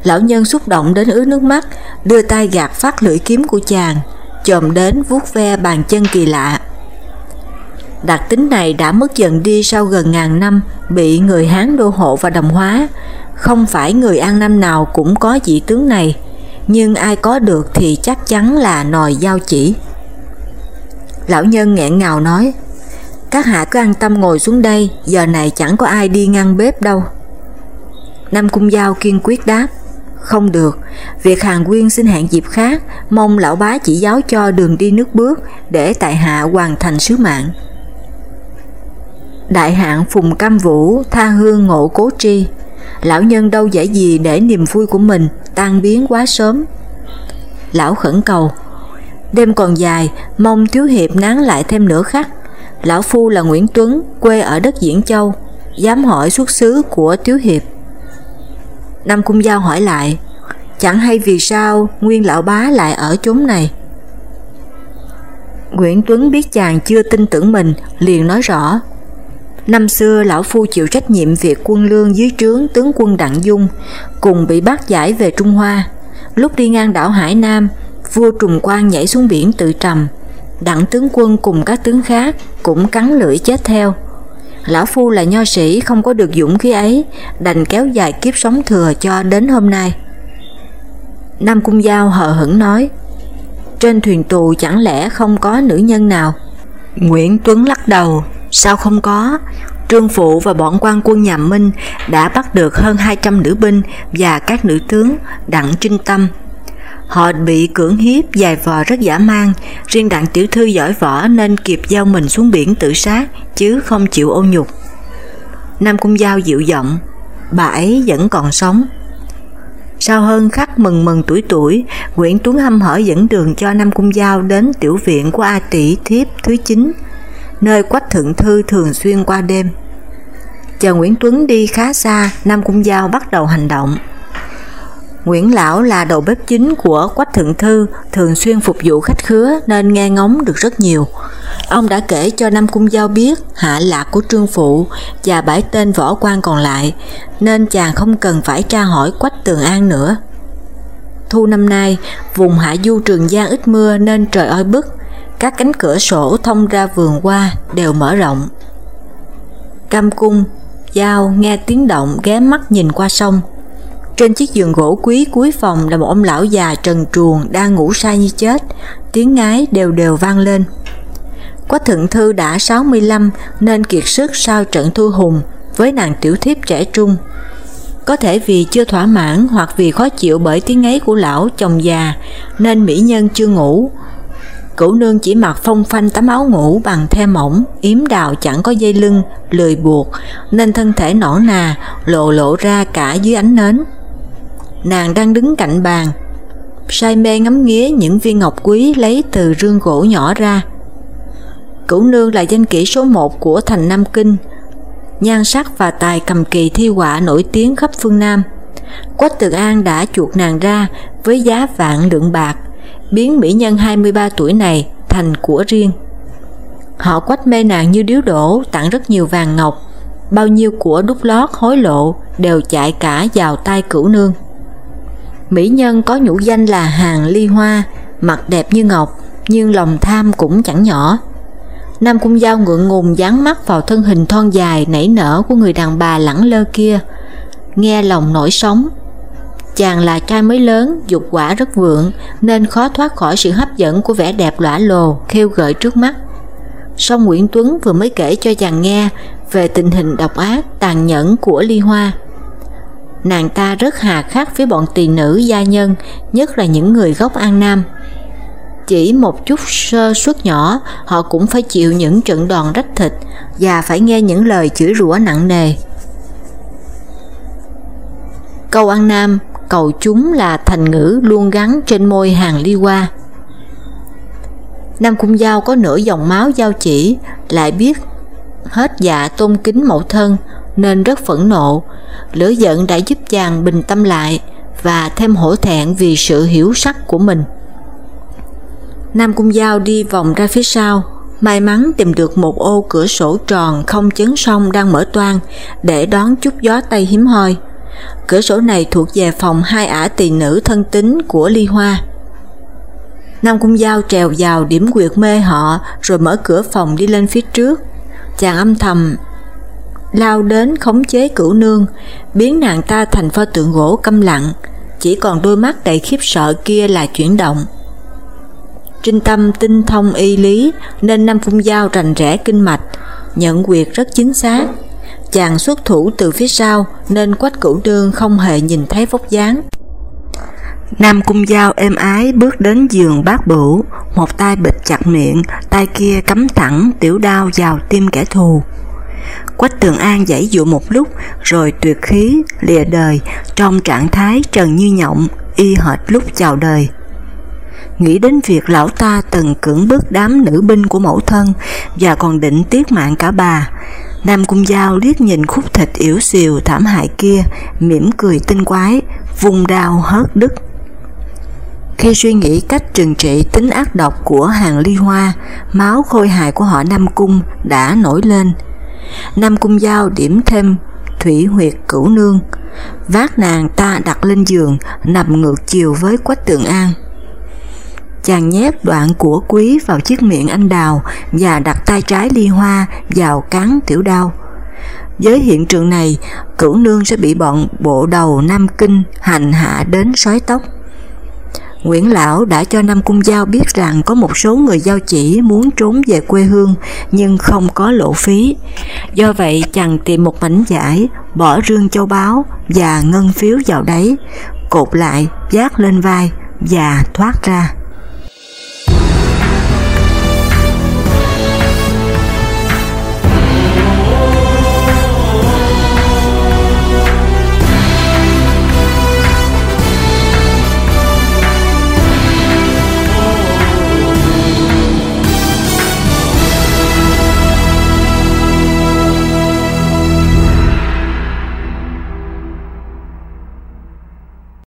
Lão nhân xúc động đến ướt nước mắt, đưa tay gạt phát lưỡi kiếm của chàng, chồm đến vuốt ve bàn chân kỳ lạ. Đặc tính này đã mất dần đi sau gần ngàn năm bị người Hán đô hộ và đồng hóa, không phải người An Nam nào cũng có dị tướng này, nhưng ai có được thì chắc chắn là nòi giao chỉ. Lão nhân nghẹn ngào nói, các hạ cứ an tâm ngồi xuống đây, giờ này chẳng có ai đi ngăn bếp đâu. Nam Cung Giao kiên quyết đáp, không được, việc hàng quyên xin hẹn dịp khác, mong lão bá chỉ giáo cho đường đi nước bước để tại hạ hoàn thành sứ mạng. Đại hạng Phùng Cam Vũ tha hương ngộ cố tri, lão nhân đâu dễ gì để niềm vui của mình tan biến quá sớm. Lão khẩn cầu, đêm còn dài, mong thiếu hiệp nán lại thêm nửa khắc. Lão Phu là Nguyễn Tuấn, quê ở đất Diễn Châu, dám hỏi xuất xứ của thiếu hiệp. Nam Cung Giao hỏi lại, chẳng hay vì sao nguyên lão bá lại ở chốn này. Nguyễn Tuấn biết chàng chưa tin tưởng mình, liền nói rõ, Năm xưa lão phu chịu trách nhiệm việc quân lương dưới trướng tướng quân Đặng Dung, cùng bị bắt giải về Trung Hoa. Lúc đi ngang đảo Hải Nam, vua Trùng Quang nhảy xuống biển tự trầm, đặng tướng quân cùng các tướng khác cũng cắn lưỡi chết theo. Lão Phu là nho sĩ không có được dũng khí ấy, đành kéo dài kiếp sống thừa cho đến hôm nay. Nam Cung Giao hờ hững nói, trên thuyền tù chẳng lẽ không có nữ nhân nào? Nguyễn Tuấn lắc đầu, sao không có? Trương Phụ và bọn quan quân nhà Minh đã bắt được hơn 200 nữ binh và các nữ tướng đặng trinh tâm. Họ bị cưỡng hiếp dài vò rất giả man, riêng đặng tiểu thư giỏi võ nên kịp giao mình xuống biển tự sát, chứ không chịu ô nhục. Nam Cung Giao dịu giọng, bà ấy vẫn còn sống. Sau hơn khắc mừng mừng tuổi tuổi, Nguyễn Tuấn hâm hở dẫn đường cho Nam Cung Giao đến tiểu viện của A Tỷ Thiếp thứ 9, nơi Quách Thượng Thư thường xuyên qua đêm. Chờ Nguyễn Tuấn đi khá xa, Nam Cung Giao bắt đầu hành động. Nguyễn Lão là đầu bếp chính của Quách Thượng Thư, thường xuyên phục vụ khách khứa nên nghe ngóng được rất nhiều. Ông đã kể cho Nam Cung Giao biết hạ lạc của Trương Phụ và bãi tên võ quan còn lại, nên chàng không cần phải tra hỏi Quách Tường An nữa. Thu năm nay, vùng hạ du Trường Giang ít mưa nên trời oi bức, các cánh cửa sổ thông ra vườn hoa đều mở rộng. Cam cung, Giao nghe tiếng động ghé mắt nhìn qua sông. Trên chiếc giường gỗ quý cuối phòng là một ông lão già trần truồng đang ngủ say như chết, tiếng ngái đều đều vang lên. Quách thượng thư đã 65 nên kiệt sức sau trận thu hùng với nàng tiểu thiếp trẻ trung. Có thể vì chưa thỏa mãn hoặc vì khó chịu bởi tiếng ngáy của lão chồng già nên mỹ nhân chưa ngủ. Cửu nương chỉ mặc phong phanh tấm áo ngủ bằng the mỏng, yếm đào chẳng có dây lưng, lười buộc, nên thân thể nõn nà, lộ lộ ra cả dưới ánh nến. Nàng đang đứng cạnh bàn, say mê ngắm nghía những viên ngọc quý lấy từ rương gỗ nhỏ ra. Cửu nương là danh kỹ số một của thành Nam Kinh, nhan sắc và tài cầm kỳ thi họa nổi tiếng khắp phương Nam. Quách Từ An đã chuột nàng ra với giá vạn lượng bạc, biến mỹ nhân 23 tuổi này thành của riêng. Họ quách mê nàng như điếu đổ, tặng rất nhiều vàng ngọc, bao nhiêu của đúc lót hối lộ đều chạy cả vào tay cửu nương. Mỹ nhân có nhũ danh là Hàng Ly Hoa, mặt đẹp như ngọc, nhưng lòng tham cũng chẳng nhỏ. Nam Cung Giao ngượng ngùng dán mắt vào thân hình thon dài nảy nở của người đàn bà lẳng lơ kia, nghe lòng nổi sóng. Chàng là trai mới lớn, dục quả rất vượng, nên khó thoát khỏi sự hấp dẫn của vẻ đẹp lõa lồ, khêu gợi trước mắt. Song Nguyễn Tuấn vừa mới kể cho chàng nghe về tình hình độc ác, tàn nhẫn của Ly Hoa. Nàng ta rất hà khắc với bọn tỳ nữ gia nhân, nhất là những người gốc An Nam. Chỉ một chút sơ suất nhỏ, họ cũng phải chịu những trận đòn rách thịt và phải nghe những lời chửi rủa nặng nề. Câu An Nam, cầu chúng là thành ngữ luôn gắn trên môi hàng ly hoa. Nam Cung Giao có nửa dòng máu giao chỉ, lại biết hết dạ tôn kính mẫu thân, nên rất phẫn nộ. Lửa giận đã giúp chàng bình tâm lại và thêm hổ thẹn vì sự hiểu sắc của mình. Nam Cung Giao đi vòng ra phía sau, may mắn tìm được một ô cửa sổ tròn không chấn song đang mở toang để đón chút gió tây hiếm hoi. Cửa sổ này thuộc về phòng hai ả tỳ nữ thân tính của Ly Hoa. Nam Cung Giao trèo vào điểm quyệt mê họ rồi mở cửa phòng đi lên phía trước. Chàng âm thầm lao đến khống chế cửu nương, biến nàng ta thành pho tượng gỗ câm lặng, chỉ còn đôi mắt đầy khiếp sợ kia là chuyển động. Trinh tâm tinh thông y lý nên Nam Phung Giao rành rẽ kinh mạch, nhận quyệt rất chính xác. Chàng xuất thủ từ phía sau nên quách cửu đương không hề nhìn thấy vóc dáng. Nam Cung Giao êm ái bước đến giường bác bửu, một tay bịt chặt miệng, tay kia cắm thẳng tiểu đao vào tim kẻ thù. Quách Tường An giải dụ một lúc rồi tuyệt khí, lìa đời trong trạng thái trần như nhộng, y hệt lúc chào đời. Nghĩ đến việc lão ta từng cưỡng bức đám nữ binh của mẫu thân và còn định tiết mạng cả bà, Nam Cung Giao liếc nhìn khúc thịt yếu xìu thảm hại kia, mỉm cười tinh quái, vùng đao hớt đứt. Khi suy nghĩ cách trừng trị tính ác độc của hàng ly hoa, máu khôi hài của họ Nam Cung đã nổi lên. Nam Cung Giao điểm thêm thủy huyệt cửu nương, vác nàng ta đặt lên giường, nằm ngược chiều với Quách tường An. Chàng nhét đoạn của quý vào chiếc miệng anh đào và đặt tay trái ly hoa vào cán tiểu đao. Với hiện trường này, cửu nương sẽ bị bọn bộ đầu Nam Kinh hành hạ đến sói tóc. Nguyễn Lão đã cho Nam Cung Giao biết rằng có một số người giao chỉ muốn trốn về quê hương nhưng không có lộ phí. Do vậy chàng tìm một mảnh giải, bỏ rương châu báu và ngân phiếu vào đấy, cột lại, giác lên vai và thoát ra.